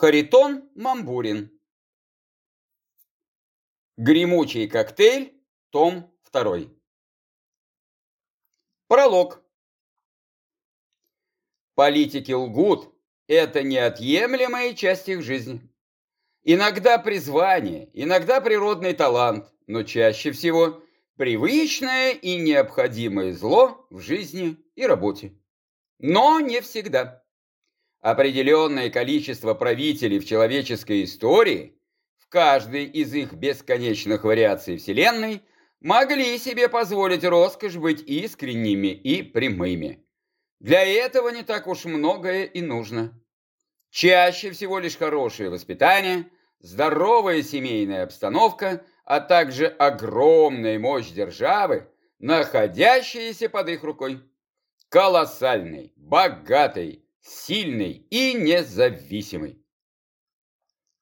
Харитон Мамбурин. Гремучий коктейль, том 2. Пролог. Политики лгут, это неотъемлемая часть их жизни. Иногда призвание, иногда природный талант, но чаще всего привычное и необходимое зло в жизни и работе. Но не всегда. Определенное количество правителей в человеческой истории, в каждой из их бесконечных вариаций Вселенной, могли себе позволить роскошь быть искренними и прямыми. Для этого не так уж многое и нужно. Чаще всего лишь хорошее воспитание, здоровая семейная обстановка, а также огромная мощь державы, находящаяся под их рукой. Колоссальный, богатый, сильный и независимый.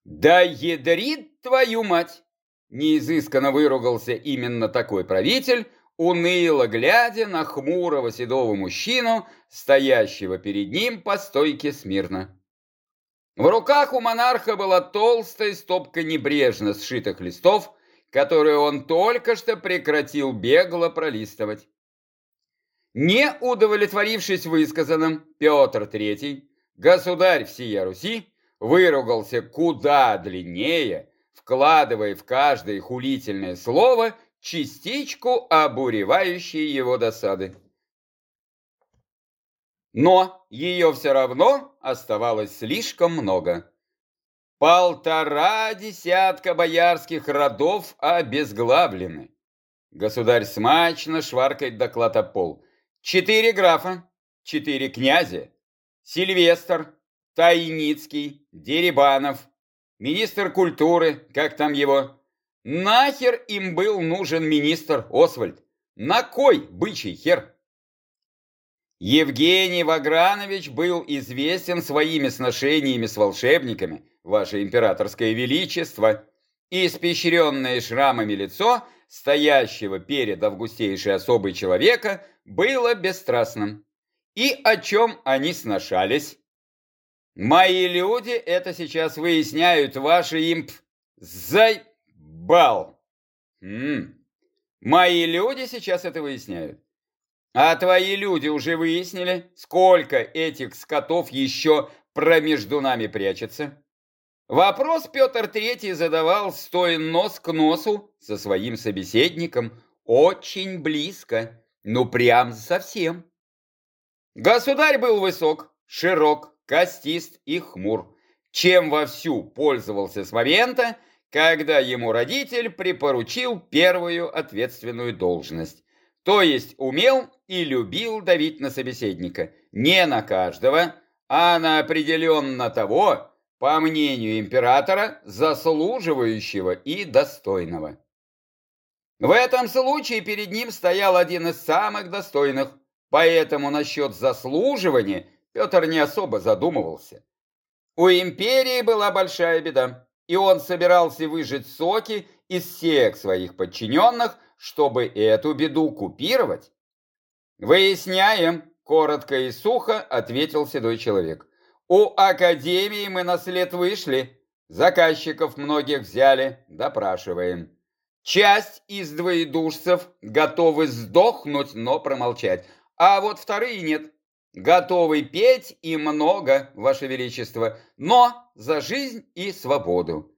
Да ядрит твою мать! Неизысканно выругался именно такой правитель, уныло глядя на хмурого седого мужчину, стоящего перед ним по стойке смирно. В руках у монарха была толстая стопка небрежно сшитых листов, которые он только что прекратил бегло пролистывать. Не удовлетворившись высказанным, Петр III, государь всея Руси, выругался куда длиннее, вкладывая в каждое хулительное слово частичку обуревающей его досады. Но ее все равно оставалось слишком много. Полтора десятка боярских родов обезглавлены. Государь смачно шваркает доклад о пол. Четыре графа, четыре князя, Сильвестр, Тайницкий, Дерибанов, министр культуры, как там его. Нахер им был нужен министр Освальд? На кой бычий хер? Евгений Вагранович был известен своими сношениями с волшебниками, ваше императорское величество, и испещренное шрамами лицо, стоящего перед августейшей особой человека, было бесстрастным. И о чем они сношались? Мои люди это сейчас выясняют, ваши имп... Заебал! Мои люди сейчас это выясняют. А твои люди уже выяснили, сколько этих скотов еще промежду нами прячется? Вопрос Петр Третий задавал, стоя нос к носу со своим собеседником, очень близко, ну прям совсем. Государь был высок, широк, костист и хмур, чем вовсю пользовался с момента, когда ему родитель припоручил первую ответственную должность, то есть умел и любил давить на собеседника. Не на каждого, а на определенно того, по мнению императора, заслуживающего и достойного. В этом случае перед ним стоял один из самых достойных, поэтому насчет заслуживания Петр не особо задумывался. У империи была большая беда, и он собирался выжать соки из всех своих подчиненных, чтобы эту беду купировать «Выясняем», — коротко и сухо ответил седой человек. «У Академии мы на след вышли, заказчиков многих взяли, допрашиваем. Часть из двоедушцев готовы сдохнуть, но промолчать, а вот вторые нет. Готовы петь и много, Ваше Величество, но за жизнь и свободу».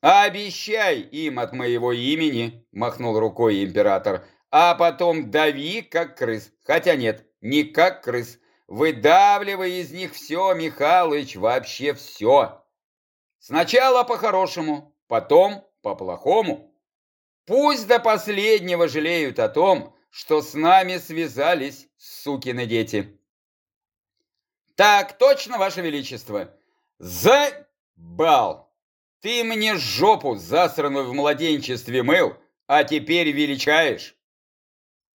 «Обещай им от моего имени», — махнул рукой император, — а потом дави, как крыс. Хотя нет, не как крыс. Выдавливай из них все, Михалыч, вообще все. Сначала по-хорошему, потом по-плохому. Пусть до последнего жалеют о том, что с нами связались, сукины дети. Так точно, Ваше Величество. Забал! Ты мне жопу, засранную в младенчестве, мыл, а теперь величаешь.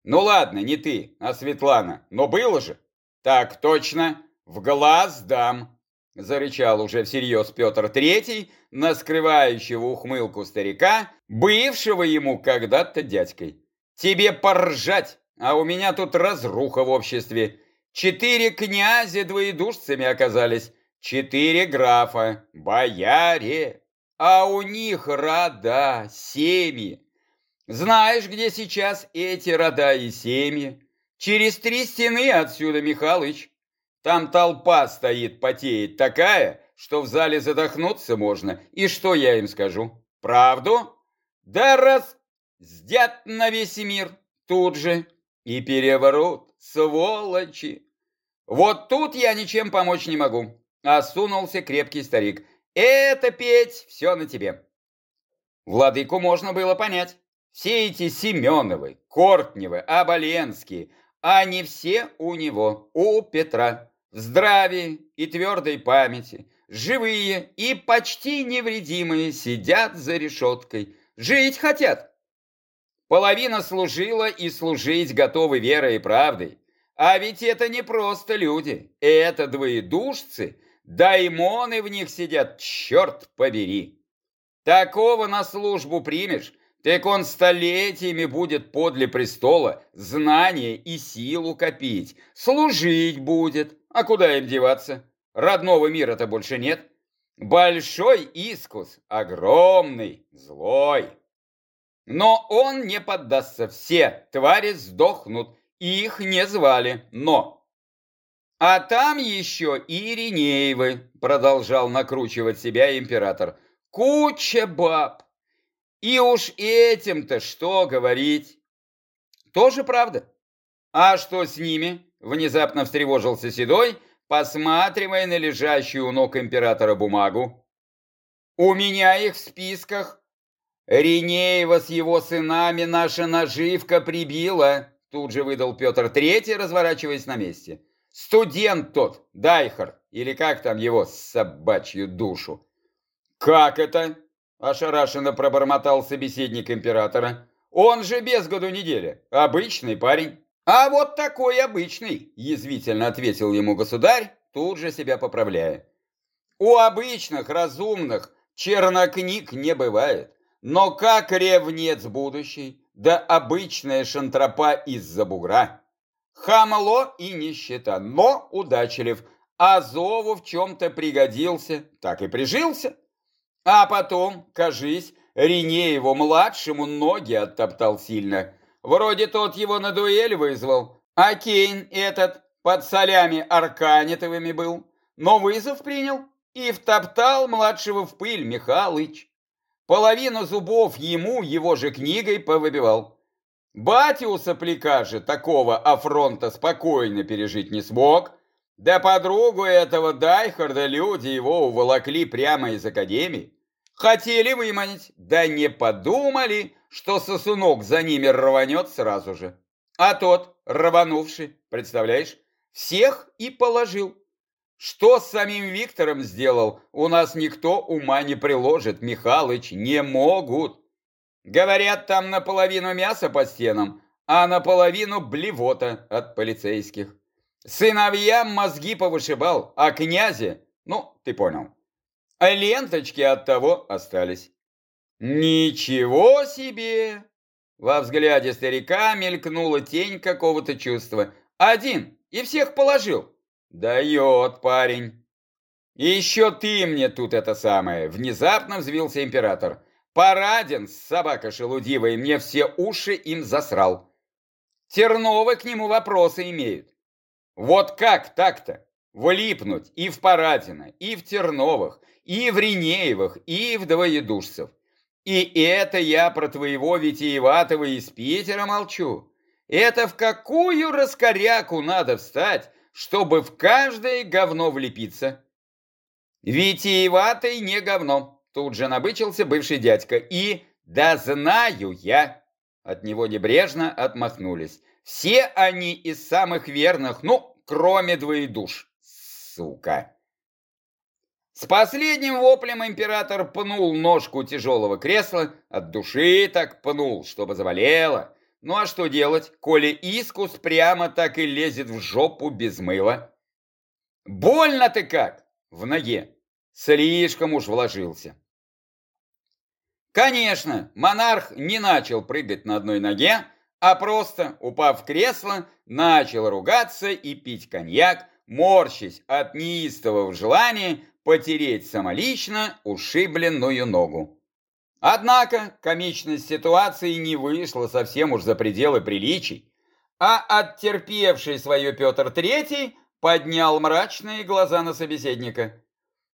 Ну ладно, не ты, а Светлана. Но было же. Так точно, в глаз дам. Зарычал уже всерьез Петр Третий на скрывающего ухмылку старика, бывшего ему когда-то дядькой. Тебе поржать, а у меня тут разруха в обществе. Четыре князя двоедушцами оказались. четыре графа, бояре, а у них рода, семьи. Знаешь, где сейчас эти рода и семьи? Через три стены отсюда, Михалыч. Там толпа стоит, потеет такая, что в зале задохнуться можно. И что я им скажу? Правду? Да раз сдят на весь мир тут же. И переворот, сволочи. Вот тут я ничем помочь не могу. Осунулся крепкий старик. Это, Петь, все на тебе. Владыку можно было понять. Все эти Семеновы, Кортневы, Оболенские, они все у него, у Петра здравии и твердой памяти, живые и почти невредимые сидят за решеткой, жить хотят. Половина служила и служить готовы верой и правдой. А ведь это не просто люди, это двоедушцы, даймоны в них сидят, черт побери. Такого на службу примешь, так он столетиями будет подле престола знания и силу копить, служить будет, а куда им деваться? Родного мира-то больше нет. Большой искус, огромный, злой. Но он не поддастся, все твари сдохнут, их не звали, но... А там еще и Иринеевы, продолжал накручивать себя император. Куча баб. И уж этим-то что говорить? Тоже правда. А что с ними? Внезапно встревожился Седой, посматривая на лежащую у ног императора бумагу. «У меня их в списках. Ринеева с его сынами наша наживка прибила», тут же выдал Петр Третий, разворачиваясь на месте. «Студент тот, Дайхар, или как там его, собачью душу». «Как это?» – ошарашенно пробормотал собеседник императора. «Он же без году неделя, обычный парень». «А вот такой обычный», — язвительно ответил ему государь, тут же себя поправляя. «У обычных, разумных, чернокниг не бывает. Но как ревнец будущий, да обычная шантропа из-за бугра. Хамло и нищета, но удачлив, а зову в чем-то пригодился, так и прижился. А потом, кажись, Ринееву-младшему ноги оттоптал сильно» Вроде тот его на дуэль вызвал, а Кейн этот под солями арканитовыми был, но вызов принял и втоптал младшего в пыль Михалыч. Половину зубов ему его же книгой повыбивал. Батиуса Плекажа такого афронта спокойно пережить не смог, да подругу этого Дайхарда люди его уволокли прямо из академии. Хотели выманить, да не подумали, что сосунок за ними рванет сразу же. А тот, рванувший, представляешь, всех и положил. Что с самим Виктором сделал, у нас никто ума не приложит, Михалыч, не могут. Говорят, там наполовину мяса по стенам, а наполовину блевота от полицейских. Сыновьям мозги повышибал, а князе, ну, ты понял. А ленточки от того остались. «Ничего себе!» Во взгляде старика мелькнула тень какого-то чувства. «Один! И всех положил!» «Дает парень!» «Еще ты мне тут это самое!» Внезапно взвился император. «Парадин, собака шелудивая, мне все уши им засрал!» Терновы к нему вопросы имеют. Вот как так-то? Влипнуть и в Парадина, и в Терновых, и в Ринеевых, и в Двоедушцев. И это я про твоего витиеватого из Питера молчу. Это в какую раскоряку надо встать, чтобы в каждое говно влепиться? Витиеватый не говно, тут же набычился бывший дядька. И да знаю я. От него небрежно отмахнулись. Все они из самых верных, ну, кроме двоедуш. Сука. С последним воплем император пнул ножку тяжелого кресла, от души так пнул, чтобы заболело. Ну а что делать, коли искус прямо так и лезет в жопу без мыла? Больно ты как? В ноге. Слишком уж вложился. Конечно, монарх не начал прыгать на одной ноге, а просто, упав в кресло, начал ругаться и пить коньяк, морщась от неистового желания потереть самолично ушибленную ногу. Однако комичность ситуации не вышла совсем уж за пределы приличий, а оттерпевший свое Петр Третий поднял мрачные глаза на собеседника.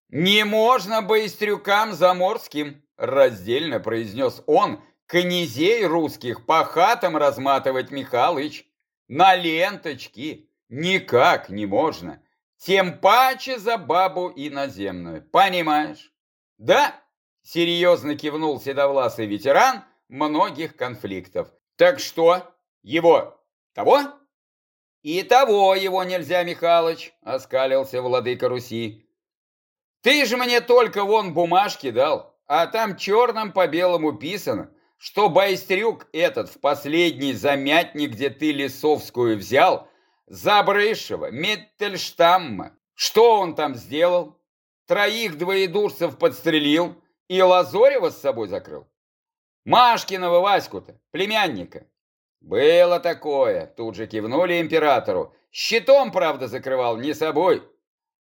«Не можно быстрюкам заморским», — раздельно произнес он, князей русских по хатам разматывать, Михалыч. На ленточки никак не можно, тем паче за бабу иноземную, понимаешь? Да, серьезно кивнул седовласый ветеран многих конфликтов. Так что, его того? И того его нельзя, Михалыч, оскалился владыка Руси. Ты же мне только вон бумажки дал, а там черным по белому писано, что байстрюк этот в последний замятник, где ты Лисовскую взял, Забрышева, Меттельштамма. Что он там сделал? Троих двоедушцев подстрелил и Лазорева с собой закрыл. Машкиного Ваську-то, племянника. Было такое, тут же кивнули императору. Щитом, правда, закрывал, не собой.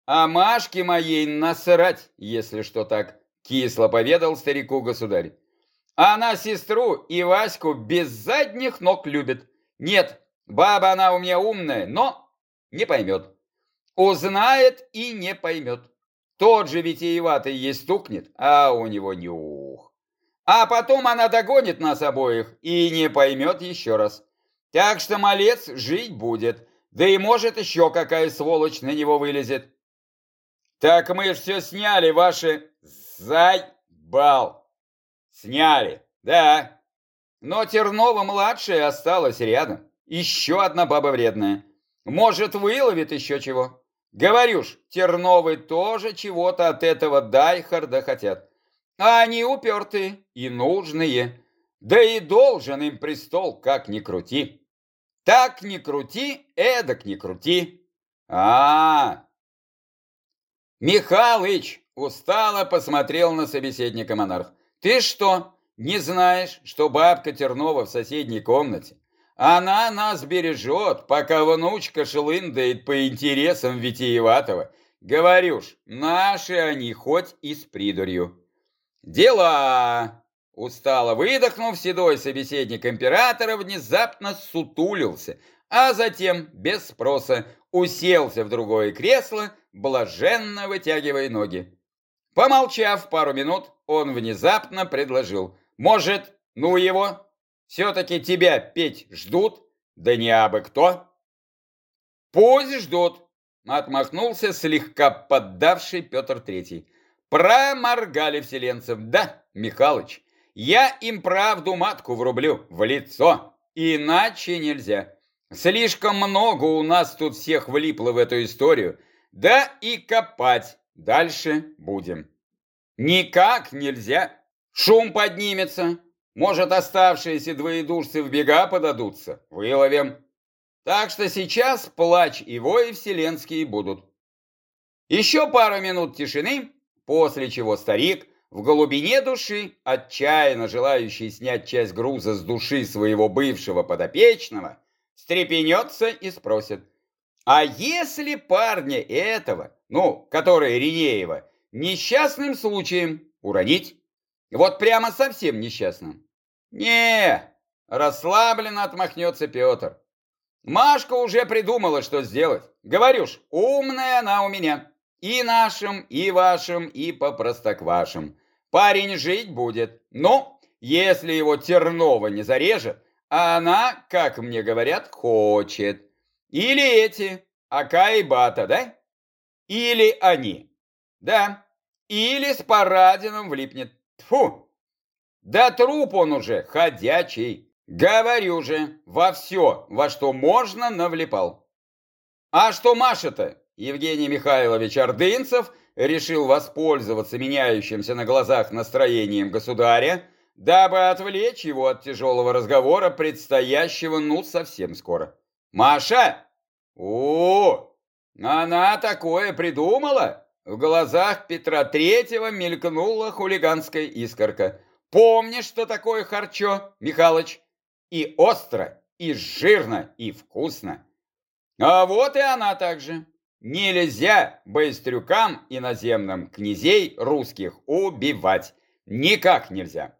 А Машке моей насрать, если что так, кисло поведал старику государь. Она сестру и Ваську без задних ног любит. Нет, баба она у меня умная, но не поймет. Узнает и не поймет. Тот же витиеватый ей стукнет, а у него нюх. А потом она догонит нас обоих и не поймет еще раз. Так что малец жить будет, да и может еще какая сволочь на него вылезет. Так мы ж все сняли, ваши зайбал. Сняли, да. Но Тернова-младшая осталась рядом. Еще одна баба вредная. Может, выловит еще чего. Говорю ж, Терновы тоже чего-то от этого Дайхарда хотят. А они упертые и нужные. Да и должен им престол, как ни крути. Так не крути, эдак не крути. А, -а, -а. Михалыч устало посмотрел на собеседника монарх. Ты что, не знаешь, что бабка Тернова в соседней комнате? Она нас бережет, пока внучка шлындает по интересам Витиеватого. Говорю ж, наши они хоть и с придурью. Дела! Устало выдохнув, седой собеседник императора внезапно сутулился, а затем, без спроса, уселся в другое кресло, блаженно вытягивая ноги. Помолчав пару минут, он внезапно предложил. «Может, ну его? Все-таки тебя петь ждут? Да не абы кто!» «Пусть ждут!» — отмахнулся слегка поддавший Петр Третий. «Проморгали вселенцев. Да, Михалыч, я им правду матку врублю в лицо. Иначе нельзя. Слишком много у нас тут всех влипло в эту историю. Да и копать Дальше будем. Никак нельзя. Шум поднимется. Может, оставшиеся двоедушцы в бега подадутся. Выловим. Так что сейчас плач и вои вселенские будут. Еще пару минут тишины, после чего старик в глубине души, отчаянно желающий снять часть груза с души своего бывшего подопечного, стрепенется и спросит, а если парня этого, ну, который Ринеева, несчастным случаем уронить? Вот прямо совсем несчастным. Не, расслабленно отмахнется Петр. Машка уже придумала, что сделать. Говорю ж, умная она у меня. И нашим, и вашим, и по-простоквашим. Парень жить будет. Но если его Тернова не зарежет, а она, как мне говорят, хочет. Или эти, Ака и Бата, да? Или они. Да. Или с Парадином влипнет. Тфу. Да труп он уже, ходячий. Говорю же, во все, во что можно, навлипал. А что Маша-то? Евгений Михайлович Ордынцев решил воспользоваться меняющимся на глазах настроением государя, дабы отвлечь его от тяжелого разговора, предстоящего ну совсем скоро. «Маша! О, она такое придумала!» В глазах Петра Третьего мелькнула хулиганская искорка. «Помнишь, что такое харчо, Михалыч? И остро, и жирно, и вкусно!» А вот и она также. Нельзя быстрюкам иноземным князей русских убивать. Никак нельзя.